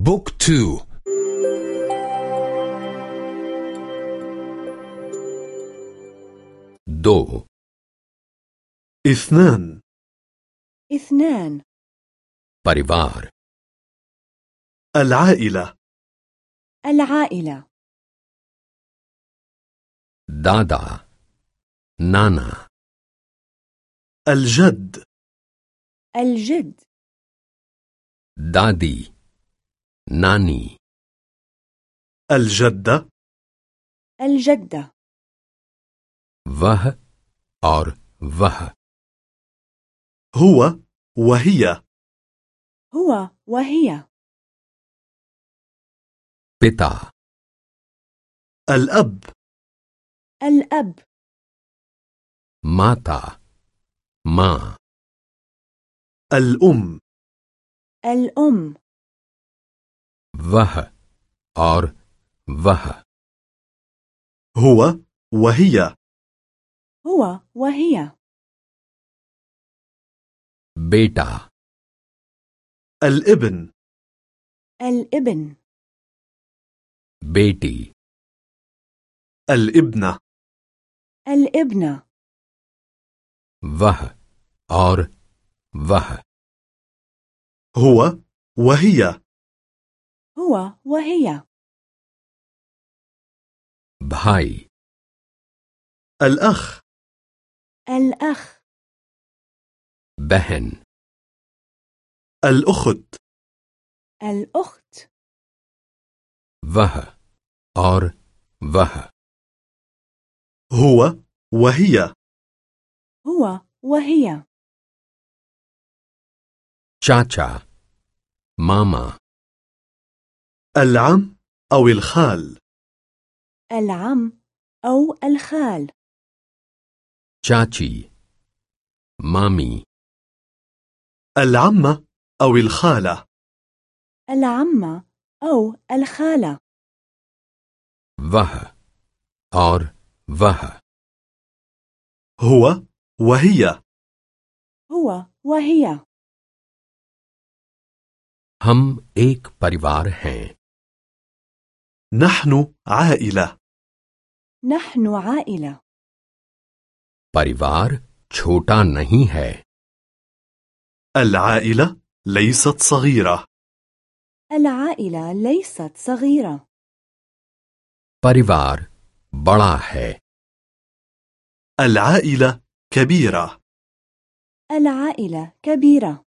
بوك تو دو اثنان اثنان परिवार العائلة العائلة दादा नाना الجد الجد दादी नानी الجدة الجدة वह और वह هو وهي هو وهي पिता الأب الأب माता माँ الأم الأم वह और वह هو وهي هو وهي बेटा الابن الابن बेटी الابنة الابنة वह और वह هو وهي هو وهي भाई الأخ الأخ बहन الأخت الأخت वह और वह هو وهي هو وهي चाचा मामा العم أو الخال العم أو الخال चाची मामी العمة أو الخالة العمة أو الخالة वह और वह هو وهي هو وهي हम एक परिवार हैं نحن عائلة نحن عائلة परिवार छोटा नहीं है العائلة ليست صغيرة العائلة ليست صغيرة परिवार बड़ा है العائلة كبيرة العائلة كبيرة